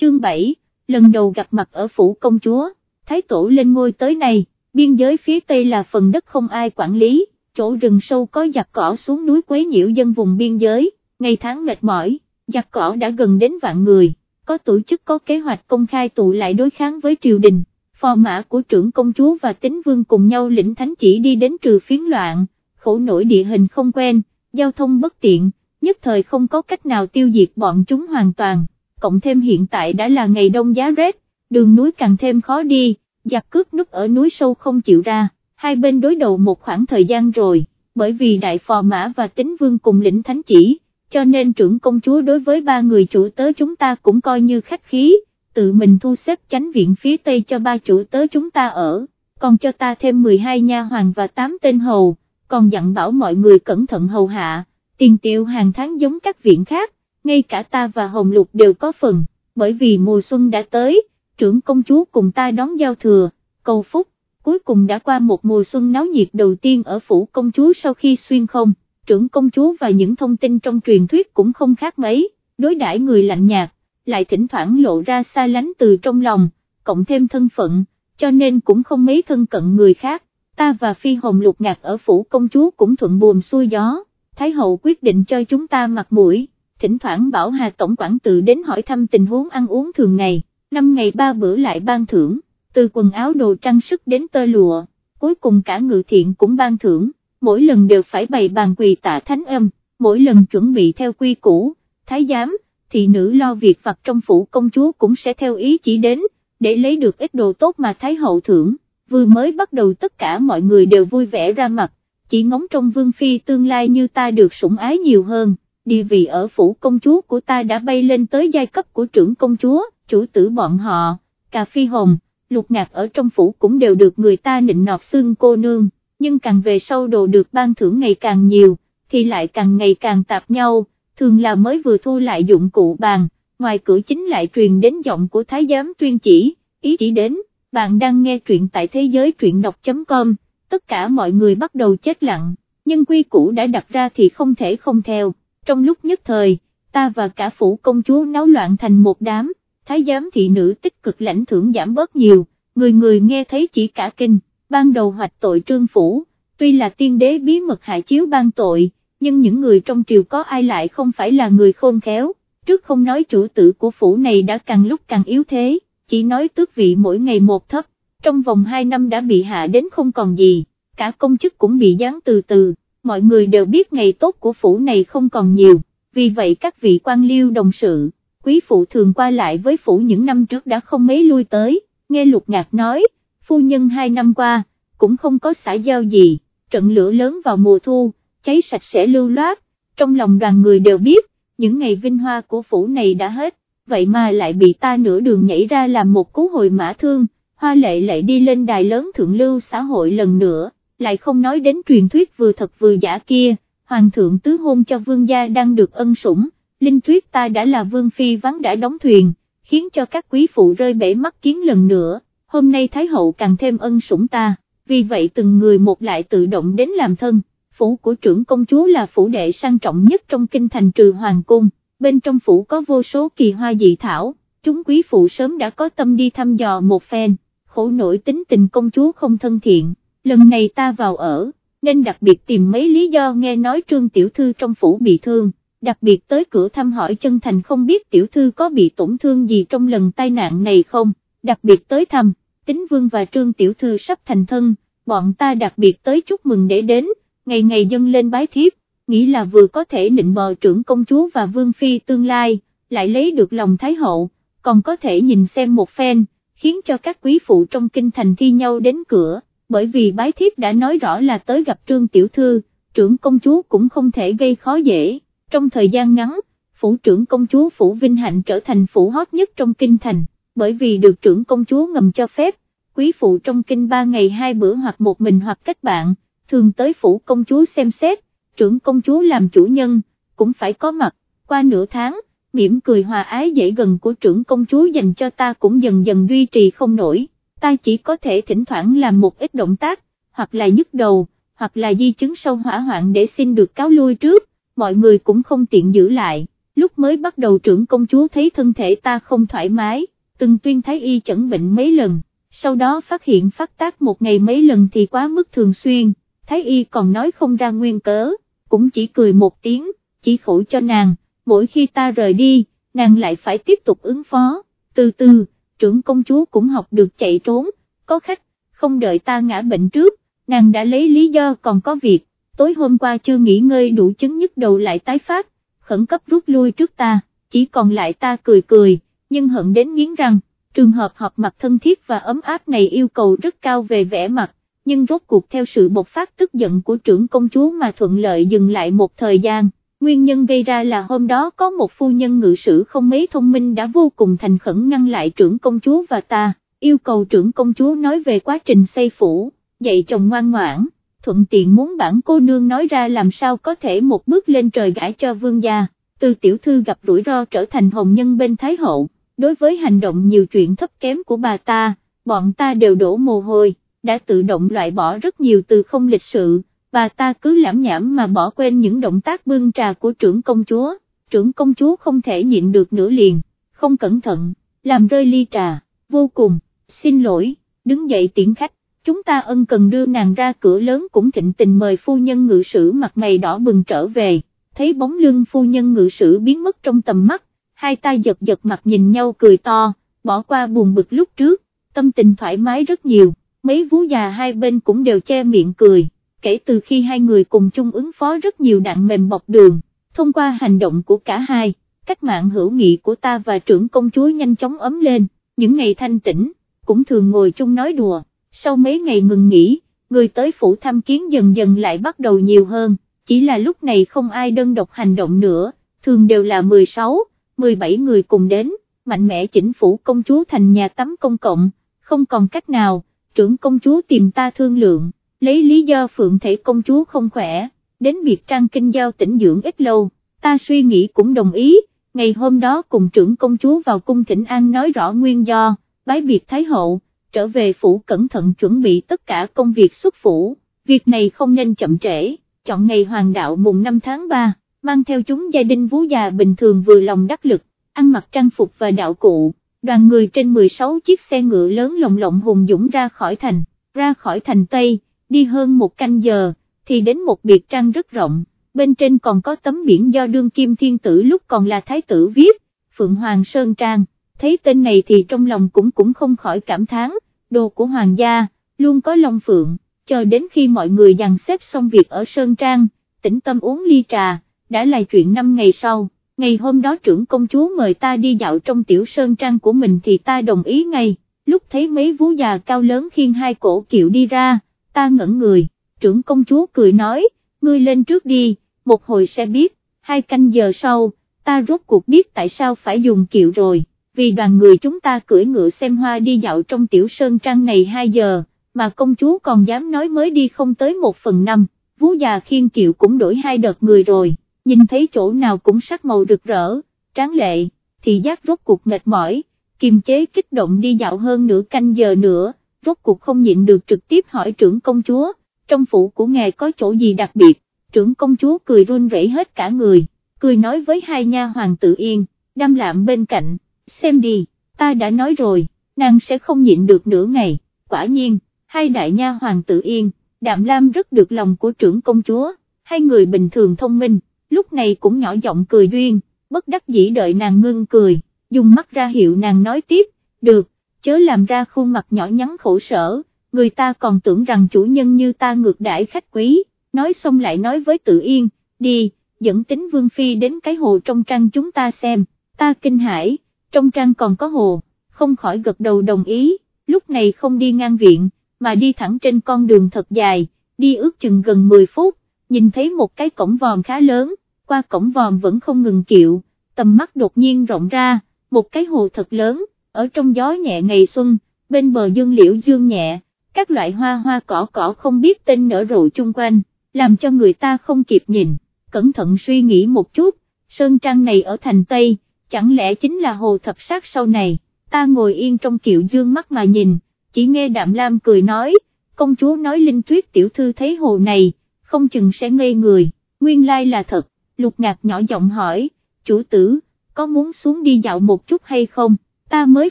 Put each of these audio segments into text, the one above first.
chương 7, lần đầu gặp mặt ở phủ công chúa, thái tổ lên ngôi tới này, biên giới phía tây là phần đất không ai quản lý, chỗ rừng sâu có giặc cỏ xuống núi quấy nhiễu dân vùng biên giới, ngày tháng mệt mỏi, giặc cỏ đã gần đến vạn người, có tổ chức có kế hoạch công khai tụ lại đối kháng với triều đình, phò mã của trưởng công chúa và tính vương cùng nhau lĩnh thánh chỉ đi đến trừ phiến loạn, khổ nổi địa hình không quen, giao thông bất tiện, nhất thời không có cách nào tiêu diệt bọn chúng hoàn toàn, cộng thêm hiện tại đã là ngày đông giá rét, đường núi càng thêm khó đi, giặc cướp núp ở núi sâu không chịu ra, hai bên đối đầu một khoảng thời gian rồi, bởi vì đại phò mã và tính vương cùng lĩnh thánh chỉ, cho nên trưởng công chúa đối với ba người chủ tớ chúng ta cũng coi như khách khí, tự mình thu xếp chánh viện phía tây cho ba chủ tớ chúng ta ở, còn cho ta thêm 12 nha hoàng và 8 tên hầu, còn dặn bảo mọi người cẩn thận hầu hạ, tiền tiêu hàng tháng giống các viện khác, ngay cả ta và Hồng Lục đều có phần, bởi vì mùa xuân đã tới, trưởng công chúa cùng ta đón giao thừa, cầu phúc, cuối cùng đã qua một mùa xuân náo nhiệt đầu tiên ở phủ công chúa sau khi xuyên không, trưởng công chúa và những thông tin trong truyền thuyết cũng không khác mấy, đối đãi người lạnh nhạt, lại thỉnh thoảng lộ ra xa lánh từ trong lòng, cộng thêm thân phận, cho nên cũng không mấy thân cận người khác, ta và Phi Hồng lục ngạc ở phủ công chúa cũng thuận buồm xuôi gió, Thái hậu quyết định cho chúng ta mặt mũi, thỉnh thoảng bảo Hà Tổng quản tự đến hỏi thăm tình huống ăn uống thường ngày, năm ngày ba bữa lại ban thưởng, từ quần áo đồ trang sức đến tơ lụa, cuối cùng cả ngự thiện cũng ban thưởng, mỗi lần đều phải bày bàn quỳ tạ thánh âm, mỗi lần chuẩn bị theo quy củ, thái giám, thị nữ lo việc vặt trong phủ công chúa cũng sẽ theo ý chỉ đến, để lấy được ít đồ tốt mà thái hậu thưởng, vừa mới bắt đầu tất cả mọi người đều vui vẻ ra mặt, chỉ ngóng trong vương phi tương lai như ta được sủng ái nhiều hơn, địa vị ở phủ công chúa của ta đã bay lên tới giai cấp của trưởng công chúa, chủ tử bọn họ, cà phi hồng, lục ngạc ở trong phủ cũng đều được người ta nịnh nọt xương cô nương, nhưng càng về sau đồ được ban thưởng ngày càng nhiều, thì lại càng ngày càng tạp nhau, thường là mới vừa thu lại dụng cụ bàn, ngoài cửa chính lại truyền đến giọng của thái giám tuyên chỉ, ý chỉ đến, bạn đang nghe truyện tại thế giới truyện đọc.com, tất cả mọi người bắt đầu chết lặng, nhưng quy củ đã đặt ra thì không thể không theo, trong lúc nhất thời, ta và cả phủ công chúa náo loạn thành một đám, thái giám thị nữ tích cực lãnh thưởng giảm bớt nhiều, người người nghe thấy chỉ cả kinh, ban đầu hoạch tội trương phủ, tuy là tiên đế bí mật hại chiếu ban tội, nhưng những người trong triều có ai lại không phải là người khôn khéo, trước không nói chủ tử của phủ này đã càng lúc càng yếu thế, chỉ nói tước vị mỗi ngày một thấp, trong vòng 2 năm đã bị hạ đến không còn gì, cả công chức cũng bị giáng từ từ, mọi người đều biết ngày tốt của phủ này không còn nhiều, vì vậy các vị quan liêu đồng sự, quý phụ thường qua lại với phủ những năm trước đã không mấy lui tới, nghe lục ngạc nói, phu nhân hai năm qua, cũng không có xã giao gì, trận lửa lớn vào mùa thu, cháy sạch sẽ lưu loát, trong lòng đoàn người đều biết, những ngày vinh hoa của phủ này đã hết, vậy mà lại bị ta nửa đường nhảy ra làm một cú hồi mã thương, hoa lệ lại đi lên đài lớn thượng lưu xã hội lần nữa, lại không nói đến truyền thuyết vừa thật vừa giả kia, hoàng thượng tứ hôn cho vương gia đang được ân sủng, linh thuyết ta đã là vương phi vắng đã đóng thuyền, khiến cho các quý phụ rơi bể mắt kiến lần nữa, hôm nay Thái hậu càng thêm ân sủng ta, vì vậy từng người một lại tự động đến làm thân, phủ của trưởng công chúa là phủ đệ sang trọng nhất trong kinh thành trừ hoàng cung, bên trong phủ có vô số kỳ hoa dị thảo, chúng quý phụ sớm đã có tâm đi thăm dò một phen, khổ nổi tính tình công chúa không thân thiện, lần này ta vào ở, nên đặc biệt tìm mấy lý do nghe nói trương tiểu thư trong phủ bị thương đặc biệt tới cửa thăm hỏi chân thành không biết tiểu thư có bị tổn thương gì trong lần tai nạn này không, đặc biệt tới thăm, tính vương và trương tiểu thư sắp thành thân, bọn ta đặc biệt tới chúc mừng để đến, ngày ngày dâng lên bái thiếp, nghĩ là vừa có thể nịnh bờ trưởng công chúa và vương phi tương lai, lại lấy được lòng thái hậu, còn có thể nhìn xem một phen, khiến cho các quý phụ trong kinh thành thi nhau đến cửa, bởi vì bái thiếp đã nói rõ là tới gặp trương tiểu thư, trưởng công chúa cũng không thể gây khó dễ. Trong thời gian ngắn, phủ trưởng công chúa Phủ Vinh Hạnh trở thành phủ hot nhất trong kinh thành, bởi vì được trưởng công chúa ngầm cho phép, quý phụ trong kinh ba ngày hai bữa hoặc một mình hoặc kết bạn, thường tới phủ công chúa xem xét, trưởng công chúa làm chủ nhân, cũng phải có mặt, qua nửa tháng, mỉm cười hòa ái dễ gần của trưởng công chúa dành cho ta cũng dần dần duy trì không nổi, ta chỉ có thể thỉnh thoảng làm một ít động tác, hoặc là nhức đầu, hoặc là di chứng sâu hỏa hoạn để xin được cáo lui trước mọi người cũng không tiện giữ lại, lúc mới bắt đầu trưởng công chúa thấy thân thể ta không thoải mái, từng tuyên thái y chẩn bệnh mấy lần, sau đó phát hiện phát tác một ngày mấy lần thì quá mức thường xuyên, thái y còn nói không ra nguyên cớ, cũng chỉ cười một tiếng, chỉ khổ cho nàng, mỗi khi ta rời đi, nàng lại phải tiếp tục ứng phó, từ từ, trưởng công chúa cũng học được chạy trốn, có khách, không đợi ta ngã bệnh trước, nàng đã lấy lý do còn có việc, tối hôm qua chưa nghỉ ngơi đủ chứng nhức đầu lại tái phát, khẩn cấp rút lui trước ta, chỉ còn lại ta cười cười, nhưng hận đến nghiến răng, trường hợp họp mặt thân thiết và ấm áp này yêu cầu rất cao về vẻ mặt, nhưng rốt cuộc theo sự bộc phát tức giận của trưởng công chúa mà thuận lợi dừng lại một thời gian. Nguyên nhân gây ra là hôm đó có một phu nhân ngự sử không mấy thông minh đã vô cùng thành khẩn ngăn lại trưởng công chúa và ta, yêu cầu trưởng công chúa nói về quá trình xây phủ, dạy chồng ngoan ngoãn, thuận tiện muốn bản cô nương nói ra làm sao có thể một bước lên trời gãi cho vương gia, từ tiểu thư gặp rủi ro trở thành hồng nhân bên Thái Hậu, đối với hành động nhiều chuyện thấp kém của bà ta, bọn ta đều đổ mồ hôi, đã tự động loại bỏ rất nhiều từ không lịch sự, bà ta cứ lãm nhảm mà bỏ quên những động tác bưng trà của trưởng công chúa, trưởng công chúa không thể nhịn được nữa liền, không cẩn thận, làm rơi ly trà, vô cùng, xin lỗi, đứng dậy tiễn khách chúng ta ân cần đưa nàng ra cửa lớn cũng thịnh tình mời phu nhân ngự sử mặt mày đỏ bừng trở về, thấy bóng lưng phu nhân ngự sử biến mất trong tầm mắt, hai tay giật giật mặt nhìn nhau cười to, bỏ qua buồn bực lúc trước, tâm tình thoải mái rất nhiều, mấy vú già hai bên cũng đều che miệng cười, kể từ khi hai người cùng chung ứng phó rất nhiều đạn mềm bọc đường, thông qua hành động của cả hai, cách mạng hữu nghị của ta và trưởng công chúa nhanh chóng ấm lên, những ngày thanh tĩnh, cũng thường ngồi chung nói đùa sau mấy ngày ngừng nghỉ, người tới phủ thăm kiến dần dần lại bắt đầu nhiều hơn, chỉ là lúc này không ai đơn độc hành động nữa, thường đều là 16, 17 người cùng đến, mạnh mẽ chỉnh phủ công chúa thành nhà tắm công cộng, không còn cách nào, trưởng công chúa tìm ta thương lượng, lấy lý do phượng thể công chúa không khỏe, đến biệt trang kinh giao tỉnh dưỡng ít lâu, ta suy nghĩ cũng đồng ý, ngày hôm đó cùng trưởng công chúa vào cung thỉnh an nói rõ nguyên do, bái biệt Thái Hậu trở về phủ cẩn thận chuẩn bị tất cả công việc xuất phủ, việc này không nên chậm trễ, chọn ngày hoàng đạo mùng 5 tháng 3, mang theo chúng gia đình vú già bình thường vừa lòng đắc lực, ăn mặc trang phục và đạo cụ, đoàn người trên 16 chiếc xe ngựa lớn lồng lộng hùng dũng ra khỏi thành, ra khỏi thành Tây, đi hơn một canh giờ, thì đến một biệt trang rất rộng, bên trên còn có tấm biển do đương kim thiên tử lúc còn là thái tử viết, Phượng Hoàng Sơn Trang. Thấy tên này thì trong lòng cũng cũng không khỏi cảm thán, đồ của hoàng gia, luôn có long phượng, chờ đến khi mọi người dàn xếp xong việc ở Sơn Trang, tĩnh tâm uống ly trà, đã là chuyện năm ngày sau, ngày hôm đó trưởng công chúa mời ta đi dạo trong tiểu Sơn Trang của mình thì ta đồng ý ngay, lúc thấy mấy vú già cao lớn khiêng hai cổ kiệu đi ra, ta ngẩn người, trưởng công chúa cười nói, ngươi lên trước đi, một hồi sẽ biết, hai canh giờ sau, ta rốt cuộc biết tại sao phải dùng kiệu rồi vì đoàn người chúng ta cưỡi ngựa xem hoa đi dạo trong tiểu sơn trang này 2 giờ, mà công chúa còn dám nói mới đi không tới một phần năm, vú già khiên kiệu cũng đổi hai đợt người rồi, nhìn thấy chỗ nào cũng sắc màu rực rỡ, tráng lệ, thì giác rốt cuộc mệt mỏi, kiềm chế kích động đi dạo hơn nửa canh giờ nữa, rốt cuộc không nhịn được trực tiếp hỏi trưởng công chúa, trong phủ của ngài có chỗ gì đặc biệt, trưởng công chúa cười run rẩy hết cả người, cười nói với hai nha hoàng tự yên, đam lạm bên cạnh xem đi, ta đã nói rồi, nàng sẽ không nhịn được nửa ngày, quả nhiên, hai đại nha hoàng tự yên, đạm lam rất được lòng của trưởng công chúa, hai người bình thường thông minh, lúc này cũng nhỏ giọng cười duyên, bất đắc dĩ đợi nàng ngưng cười, dùng mắt ra hiệu nàng nói tiếp, được, chớ làm ra khuôn mặt nhỏ nhắn khổ sở, người ta còn tưởng rằng chủ nhân như ta ngược đãi khách quý, nói xong lại nói với tự yên, đi, dẫn tính vương phi đến cái hồ trong trang chúng ta xem, ta kinh hãi trong trang còn có hồ, không khỏi gật đầu đồng ý, lúc này không đi ngang viện, mà đi thẳng trên con đường thật dài, đi ước chừng gần 10 phút, nhìn thấy một cái cổng vòm khá lớn, qua cổng vòm vẫn không ngừng kiệu, tầm mắt đột nhiên rộng ra, một cái hồ thật lớn, ở trong gió nhẹ ngày xuân, bên bờ dương liễu dương nhẹ, các loại hoa hoa cỏ cỏ không biết tên nở rộ chung quanh, làm cho người ta không kịp nhìn, cẩn thận suy nghĩ một chút, sơn trang này ở thành Tây, chẳng lẽ chính là hồ thập sát sau này, ta ngồi yên trong kiệu dương mắt mà nhìn, chỉ nghe Đạm Lam cười nói, công chúa nói Linh Tuyết tiểu thư thấy hồ này, không chừng sẽ ngây người, nguyên lai là thật, lục ngạc nhỏ giọng hỏi, chủ tử, có muốn xuống đi dạo một chút hay không, ta mới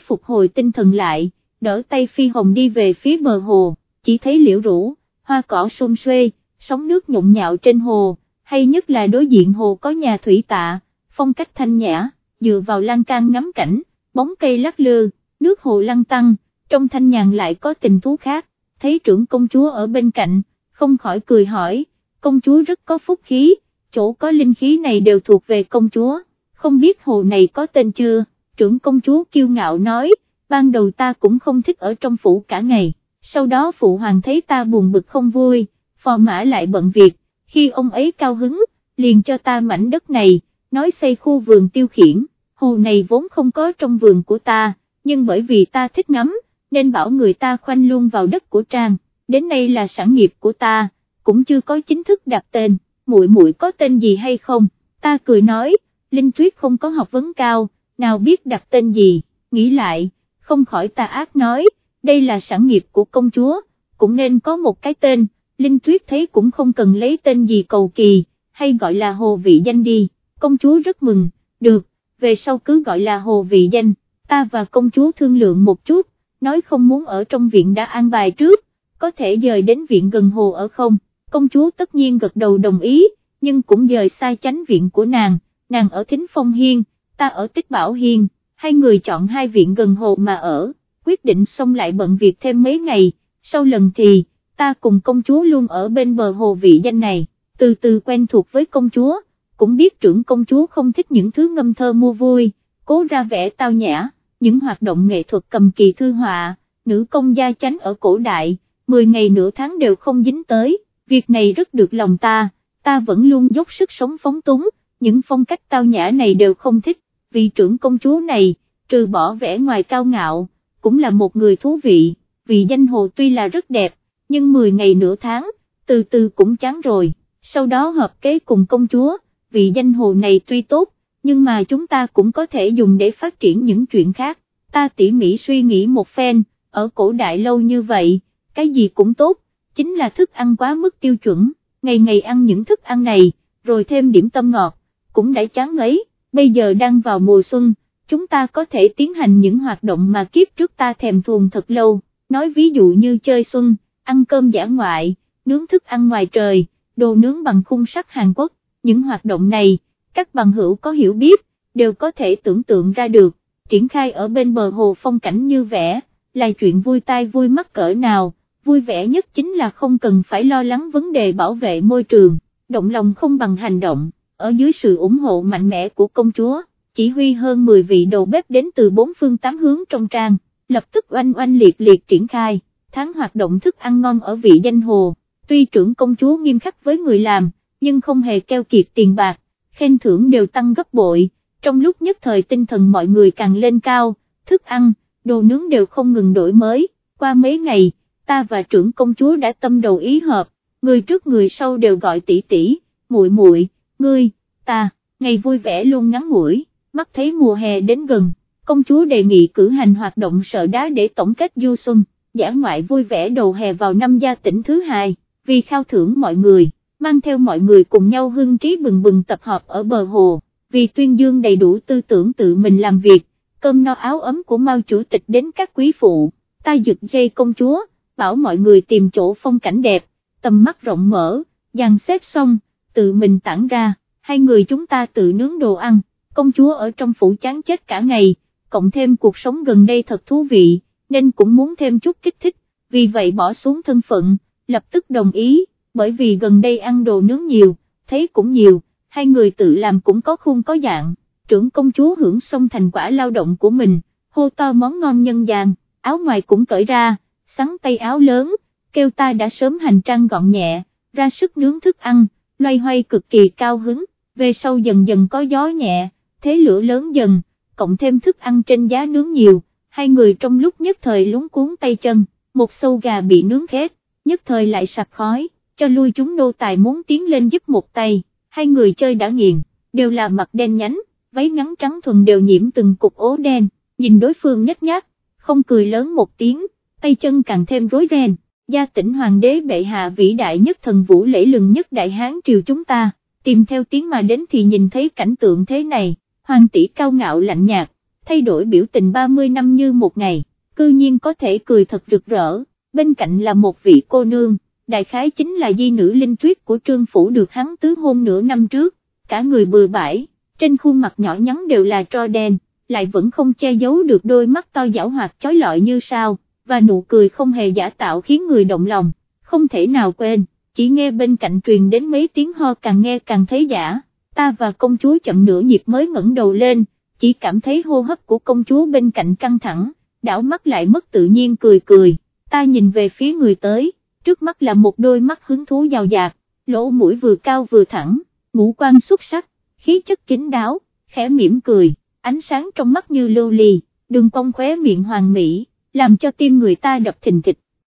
phục hồi tinh thần lại, đỡ tay phi hồng đi về phía bờ hồ, chỉ thấy liễu rũ, hoa cỏ xôn xuê, sóng nước nhộn nhạo trên hồ, hay nhất là đối diện hồ có nhà thủy tạ, phong cách thanh nhã, dựa vào lan can ngắm cảnh, bóng cây lắc lư, nước hồ lăn tăng, trong thanh nhàn lại có tình thú khác, thấy trưởng công chúa ở bên cạnh, không khỏi cười hỏi, công chúa rất có phúc khí, chỗ có linh khí này đều thuộc về công chúa, không biết hồ này có tên chưa, trưởng công chúa kiêu ngạo nói, ban đầu ta cũng không thích ở trong phủ cả ngày, sau đó phụ hoàng thấy ta buồn bực không vui, phò mã lại bận việc, khi ông ấy cao hứng, liền cho ta mảnh đất này, nói xây khu vườn tiêu khiển, hồ này vốn không có trong vườn của ta, nhưng bởi vì ta thích ngắm, nên bảo người ta khoanh luôn vào đất của Trang, đến nay là sản nghiệp của ta, cũng chưa có chính thức đặt tên, muội muội có tên gì hay không, ta cười nói, Linh Tuyết không có học vấn cao, nào biết đặt tên gì, nghĩ lại, không khỏi ta ác nói, đây là sản nghiệp của công chúa, cũng nên có một cái tên, Linh Tuyết thấy cũng không cần lấy tên gì cầu kỳ, hay gọi là hồ vị danh đi, công chúa rất mừng, được, về sau cứ gọi là hồ vị danh, ta và công chúa thương lượng một chút, nói không muốn ở trong viện đã an bài trước, có thể dời đến viện gần hồ ở không, công chúa tất nhiên gật đầu đồng ý, nhưng cũng dời xa chánh viện của nàng, nàng ở Thính Phong Hiên, ta ở Tích Bảo Hiên, hai người chọn hai viện gần hồ mà ở, quyết định xong lại bận việc thêm mấy ngày, sau lần thì, ta cùng công chúa luôn ở bên bờ hồ vị danh này, từ từ quen thuộc với công chúa, cũng biết trưởng công chúa không thích những thứ ngâm thơ mua vui, cố ra vẻ tao nhã, những hoạt động nghệ thuật cầm kỳ thư họa, nữ công gia chánh ở cổ đại, 10 ngày nửa tháng đều không dính tới, việc này rất được lòng ta, ta vẫn luôn dốc sức sống phóng túng, những phong cách tao nhã này đều không thích, Vị trưởng công chúa này, trừ bỏ vẻ ngoài cao ngạo, cũng là một người thú vị, vì danh hồ tuy là rất đẹp, nhưng 10 ngày nửa tháng, từ từ cũng chán rồi, sau đó hợp kế cùng công chúa, vì danh hồ này tuy tốt, nhưng mà chúng ta cũng có thể dùng để phát triển những chuyện khác, ta tỉ mỉ suy nghĩ một phen, ở cổ đại lâu như vậy, cái gì cũng tốt, chính là thức ăn quá mức tiêu chuẩn, ngày ngày ăn những thức ăn này, rồi thêm điểm tâm ngọt, cũng đã chán ngấy, bây giờ đang vào mùa xuân, chúng ta có thể tiến hành những hoạt động mà kiếp trước ta thèm thuồng thật lâu, nói ví dụ như chơi xuân, ăn cơm giả ngoại, nướng thức ăn ngoài trời, đồ nướng bằng khung sắt Hàn Quốc, những hoạt động này, các bằng hữu có hiểu biết, đều có thể tưởng tượng ra được, triển khai ở bên bờ hồ phong cảnh như vẽ, là chuyện vui tai vui mắt cỡ nào, vui vẻ nhất chính là không cần phải lo lắng vấn đề bảo vệ môi trường, động lòng không bằng hành động, ở dưới sự ủng hộ mạnh mẽ của công chúa, chỉ huy hơn 10 vị đầu bếp đến từ bốn phương tám hướng trong trang, lập tức oanh oanh liệt liệt triển khai, tháng hoạt động thức ăn ngon ở vị danh hồ, tuy trưởng công chúa nghiêm khắc với người làm, nhưng không hề keo kiệt tiền bạc, khen thưởng đều tăng gấp bội, trong lúc nhất thời tinh thần mọi người càng lên cao, thức ăn, đồ nướng đều không ngừng đổi mới, qua mấy ngày, ta và trưởng công chúa đã tâm đầu ý hợp, người trước người sau đều gọi tỷ tỷ, muội muội, ngươi, ta, ngày vui vẻ luôn ngắn ngủi, mắt thấy mùa hè đến gần, công chúa đề nghị cử hành hoạt động sợ đá để tổng kết du xuân, giả ngoại vui vẻ đầu hè vào năm gia tỉnh thứ hai, vì khao thưởng mọi người mang theo mọi người cùng nhau hưng trí bừng bừng tập hợp ở bờ hồ, vì tuyên dương đầy đủ tư tưởng tự mình làm việc, cơm no áo ấm của Mao chủ tịch đến các quý phụ, ta giật dây công chúa, bảo mọi người tìm chỗ phong cảnh đẹp, tầm mắt rộng mở, dàn xếp xong, tự mình tản ra, hai người chúng ta tự nướng đồ ăn, công chúa ở trong phủ chán chết cả ngày, cộng thêm cuộc sống gần đây thật thú vị, nên cũng muốn thêm chút kích thích, vì vậy bỏ xuống thân phận, lập tức đồng ý bởi vì gần đây ăn đồ nướng nhiều, thấy cũng nhiều, hai người tự làm cũng có khuôn có dạng, trưởng công chúa hưởng xong thành quả lao động của mình, hô to món ngon nhân gian, áo ngoài cũng cởi ra, sắn tay áo lớn, kêu ta đã sớm hành trang gọn nhẹ, ra sức nướng thức ăn, loay hoay cực kỳ cao hứng, về sau dần dần có gió nhẹ, thế lửa lớn dần, cộng thêm thức ăn trên giá nướng nhiều, hai người trong lúc nhất thời lúng cuốn tay chân, một sâu gà bị nướng khét, nhất thời lại sặc khói cho lui chúng nô tài muốn tiến lên giúp một tay, hai người chơi đã nghiền, đều là mặt đen nhánh, váy ngắn trắng thuần đều nhiễm từng cục ố đen, nhìn đối phương nhếch nhác, không cười lớn một tiếng, tay chân càng thêm rối ren, gia tỉnh hoàng đế bệ hạ vĩ đại nhất thần vũ lễ lừng nhất đại hán triều chúng ta, tìm theo tiếng mà đến thì nhìn thấy cảnh tượng thế này, hoàng tỷ cao ngạo lạnh nhạt, thay đổi biểu tình 30 năm như một ngày, cư nhiên có thể cười thật rực rỡ, bên cạnh là một vị cô nương, đại khái chính là di nữ linh tuyết của trương phủ được hắn tứ hôn nửa năm trước, cả người bừa bãi, trên khuôn mặt nhỏ nhắn đều là tro đen, lại vẫn không che giấu được đôi mắt to giảo hoạt chói lọi như sao, và nụ cười không hề giả tạo khiến người động lòng, không thể nào quên, chỉ nghe bên cạnh truyền đến mấy tiếng ho càng nghe càng thấy giả, ta và công chúa chậm nửa nhịp mới ngẩng đầu lên, chỉ cảm thấy hô hấp của công chúa bên cạnh căng thẳng, đảo mắt lại mất tự nhiên cười cười, ta nhìn về phía người tới, trước mắt là một đôi mắt hứng thú giàu dạt, lỗ mũi vừa cao vừa thẳng, ngũ quan xuất sắc, khí chất kín đáo, khẽ mỉm cười, ánh sáng trong mắt như lưu ly, đường cong khóe miệng hoàng mỹ, làm cho tim người ta đập thình thịch,